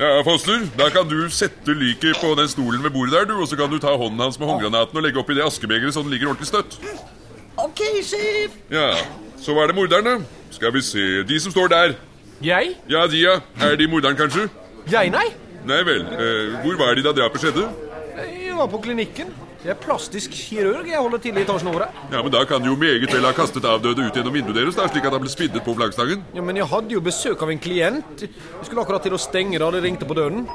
Ja, Foster, da kan du sette liket på den stolen ved bordet der, du, og så kan du ta hånden hans med håndgranaten og legge oppi det askebegeret så den ligger ordentlig støtt. Ok, sjef. Ja, så var det morderen, da. Skal vi se De som står der. Jeg? Ja, de, ja. Er de morderen, kanskje? Jeg, nei. Nei vel. Eh, hvor var de da drapet skjedde? Jeg var på klinikken. Jeg er plastisk kirurg. Jeg holder til i etasjen over her. Ja, men Da kan du jo meget vel ha kastet avdøde ut gjennom vinduet deres, da, slik at han ble spiddet på flaggstangen. Ja, Men jeg hadde jo besøk av en klient. Jeg skulle akkurat til å stenge da det ringte på døren.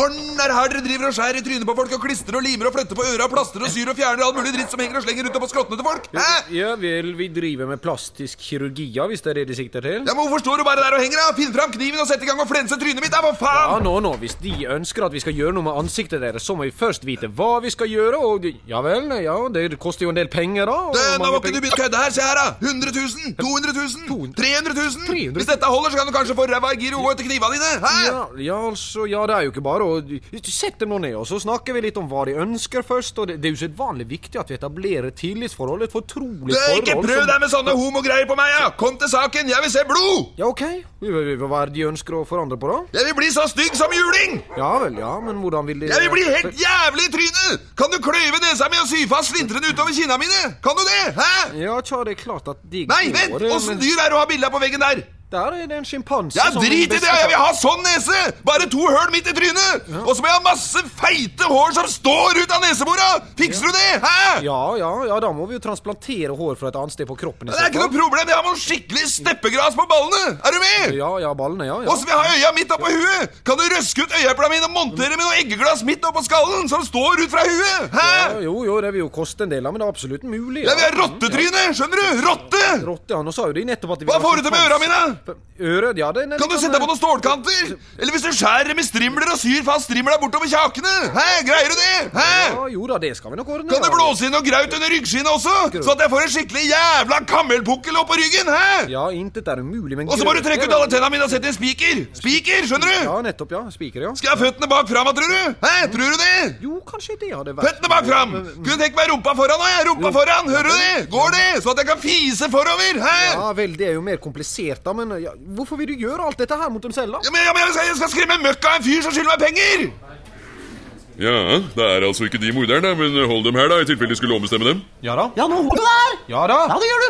Morgen, er her dere driver og skjærer i trynet på folk og klistrer og limer og flytter på øra og plaster og syr og fjerner all mulig dritt som henger og slenger rundt på skrottene til folk? Hæ? Ja vel, vi driver med plastisk kirurgi, ja, hvis det er det de sikter til. Ja, men Hvorfor står du bare der og henger? da? Finn fram kniven og sett i gang og flense trynet mitt, da! Hva Ja, nå, nå, Hvis de ønsker at vi skal gjøre noe med ansiktet deres, så må vi først vite hva vi skal gjøre, og Ja vel, ja, det koster jo en del penger, da. Det, nå må ikke du begynne å kødde her. Se her, da! 100 000! 200 000! 300 000! 300 000. Hvis dette holder, så kan du kanskje få ræva i gir og gå etter knivene dine! Hæ? Ja, ja, altså, ja, det er jo ikke bare å Sett dem nå ned, og så snakker vi litt om hva de ønsker først. Og det, det er usedvanlig viktig at vi etablerer et tillitsforhold, et fortrolig forhold. ikke prøv deg med sånne homogreier på meg, ja! Kom til saken! Jeg vil se blod! Ja, ok. Hva er det de ønsker å forandre på, da? Jeg vil bli så stygg som juling! Ja vel, ja, men hvordan vil de Jeg vil bli helt jævlig i trynet! Kan du kløyve nesa mi og sy fast slintrene utover kinna mine? Kan du det? Hæ? Ja, tja, det er klart at de Nei, vent! Åssen dyr er det å ha bilde på veggen der? Der er det en sjimpanse Ja, Drit i det! Jeg vil ha sånn nese! Bare to høl midt i trynet! Og så må jeg ha masse feite hår som står ut av nesebora! Fikser du det? Hæ? Ja, ja, ja, da må vi jo transplantere hår fra et annet sted på kroppen. i Det er ikke noe problem. Jeg har noe skikkelig steppegras på ballene! Er du med? Ja, ja, ballene, ja. Og ja. så vil jeg ha øya midt oppå huet! Kan du røske ut øyeeplene mine og montere med noe eggeglass midt oppå skallen som står ut fra huet? Hæ? Ja, jo, jo, det vil jo koste en del, men det er absolutt mulig. Jeg vil ha rottetryne! Skjønner du? Rotte! Rotte, ja, nå sa jo de nettopp at de Hva får du til med øra mine? Øret, ja, det, Kan du sette deg på noen stålkanter? Eller hvis du skjærer med strimler og syr fast strimla bortover kjakene? Hæ? Greier du det? Hæ? Ja, jo da, det skal vi nok ordne. Kan du blåse inn noe graut under ryggskinnet også? Så at jeg får en skikkelig jævla kammelpukkel på ryggen? Hæ? Ja, intet er umulig, men Og så må du trekke ut alle tenna mine og sette en spiker! Spiker, skjønner du? Ja, nettopp, ja. Spiker, ja. Skal jeg ha føttene bak fram, tror du? Hæ? Tror du det? Jo, kanskje det hadde vært Føttene bak fram! Kunne tenke meg rumpa foran òg, jeg! Rumpa foran! Hører du det? Går det? Så at jeg kan fise forover! Hæ? Ja vel, det er jo mer komplisert, da, men ja, hvorfor vil du gjøre alt dette her mot dem selv, da? Ja, men, ja, men jeg, skal, jeg skal skremme møkk av en fyr som skylder meg penger! Ja, det er altså ikke de morderne, men hold dem her, da, i tilfelle de skulle ombestemme dem. Ja da. Ja, nå holder du der! Ja da. Ja, det gjør du.